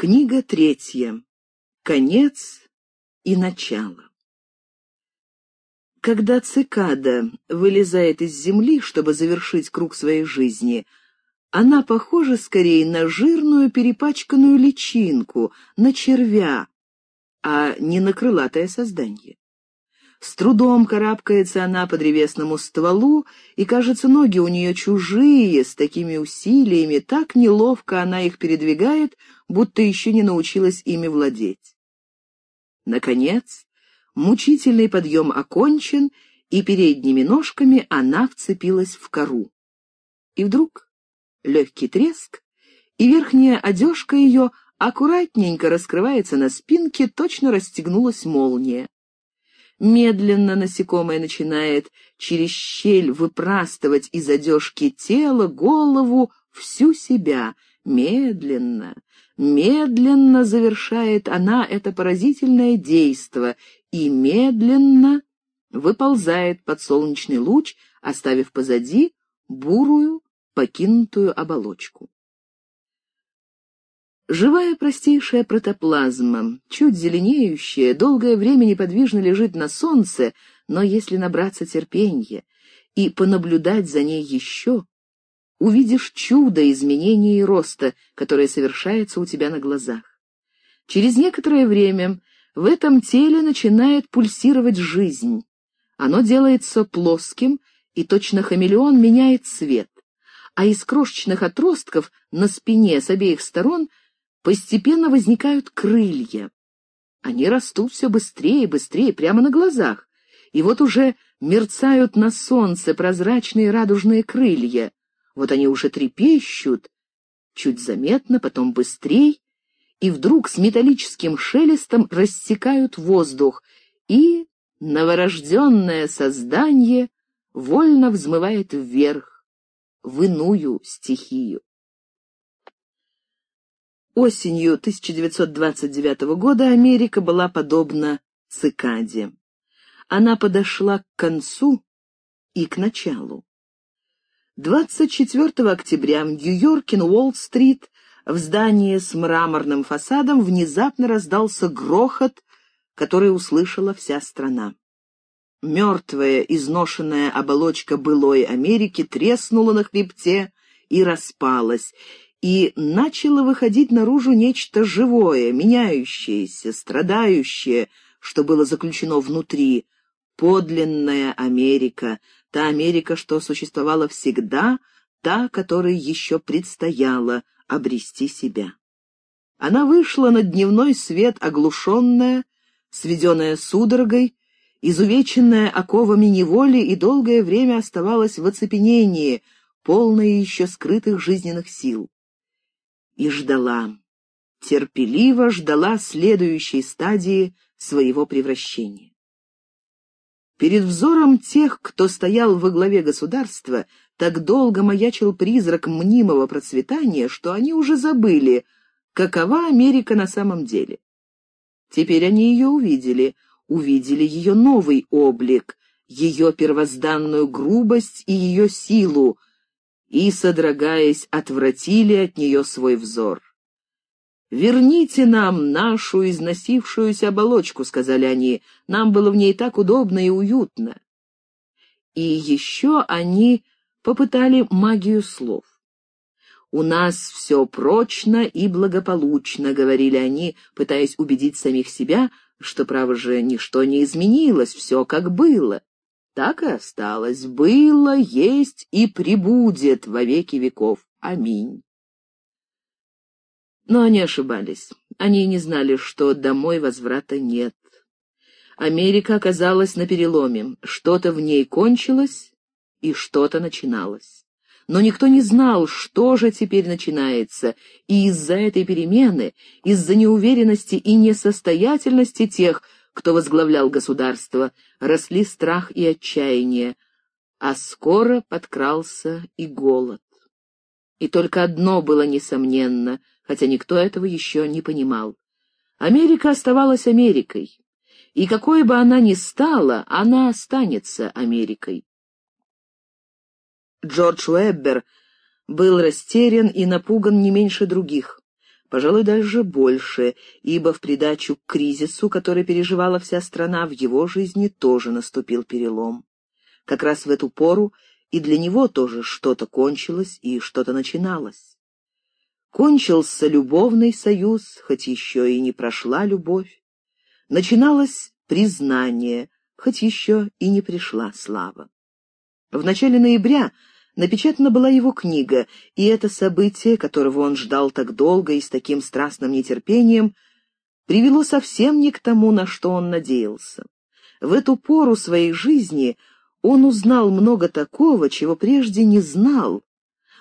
Книга третья. Конец и начало. Когда цикада вылезает из земли, чтобы завершить круг своей жизни, она похожа скорее на жирную перепачканную личинку, на червя, а не на крылатое создание. С трудом карабкается она по древесному стволу, и, кажется, ноги у нее чужие, с такими усилиями, так неловко она их передвигает, будто еще не научилась ими владеть. Наконец, мучительный подъем окончен, и передними ножками она вцепилась в кору. И вдруг легкий треск, и верхняя одежка ее аккуратненько раскрывается на спинке, точно расстегнулась молния. Медленно насекомое начинает через щель выпрастывать из одежки тело, голову, всю себя. Медленно, медленно завершает она это поразительное действо и медленно выползает под солнечный луч, оставив позади бурую, покинутую оболочку. Живая простейшая протоплазма, чуть зеленеющая, долгое время неподвижно лежит на солнце, но если набраться терпенья и понаблюдать за ней еще, увидишь чудо изменения и роста, которое совершается у тебя на глазах. Через некоторое время в этом теле начинает пульсировать жизнь. Оно делается плоским, и точно хамелеон меняет цвет, а из крошечных отростков на спине с обеих сторон – постепенно возникают крылья. Они растут все быстрее и быстрее, прямо на глазах. И вот уже мерцают на солнце прозрачные радужные крылья. Вот они уже трепещут, чуть заметно, потом быстрей, и вдруг с металлическим шелестом рассекают воздух, и новорожденное создание вольно взмывает вверх, в иную стихию. Осенью 1929 года Америка была подобна цикаде. Она подошла к концу и к началу. 24 октября в Нью-Йорке на Уолл-стрит в здании с мраморным фасадом внезапно раздался грохот, который услышала вся страна. Мертвая, изношенная оболочка былой Америки треснула на хребте и распалась, и начало выходить наружу нечто живое, меняющееся, страдающее, что было заключено внутри. Подлинная Америка, та Америка, что существовала всегда, та, которой еще предстояло обрести себя. Она вышла на дневной свет оглушенная, сведенная судорогой, изувеченная оковами неволи и долгое время оставалась в оцепенении, полная еще скрытых жизненных сил и ждала, терпеливо ждала следующей стадии своего превращения. Перед взором тех, кто стоял во главе государства, так долго маячил призрак мнимого процветания, что они уже забыли, какова Америка на самом деле. Теперь они ее увидели, увидели ее новый облик, ее первозданную грубость и ее силу, и, содрогаясь, отвратили от нее свой взор. «Верните нам нашу износившуюся оболочку», — сказали они, — «нам было в ней так удобно и уютно». И еще они попытали магию слов. «У нас все прочно и благополучно», — говорили они, пытаясь убедить самих себя, что, право же, ничто не изменилось, все как было так и осталось. Было, есть и прибудет во веки веков. Аминь. Но они ошибались. Они не знали, что домой возврата нет. Америка оказалась на переломе. Что-то в ней кончилось, и что-то начиналось. Но никто не знал, что же теперь начинается, и из-за этой перемены, из-за неуверенности и несостоятельности тех, кто возглавлял государство, росли страх и отчаяние, а скоро подкрался и голод. И только одно было несомненно, хотя никто этого еще не понимал. Америка оставалась Америкой, и какой бы она ни стала, она останется Америкой. Джордж Уэббер был растерян и напуган не меньше других. Пожалуй, даже больше, ибо в придачу к кризису, который переживала вся страна, в его жизни тоже наступил перелом. Как раз в эту пору и для него тоже что-то кончилось и что-то начиналось. Кончился любовный союз, хоть еще и не прошла любовь. Начиналось признание, хоть еще и не пришла слава. В начале ноября напечатана была его книга, и это событие, которого он ждал так долго и с таким страстным нетерпением, привело совсем не к тому, на что он надеялся. В эту пору своей жизни он узнал много такого, чего прежде не знал,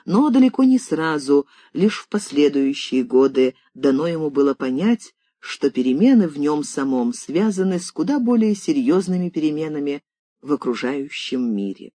но далеко не сразу, лишь в последующие годы дано ему было понять, что перемены в нем самом связаны с куда более серьезными переменами в окружающем мире.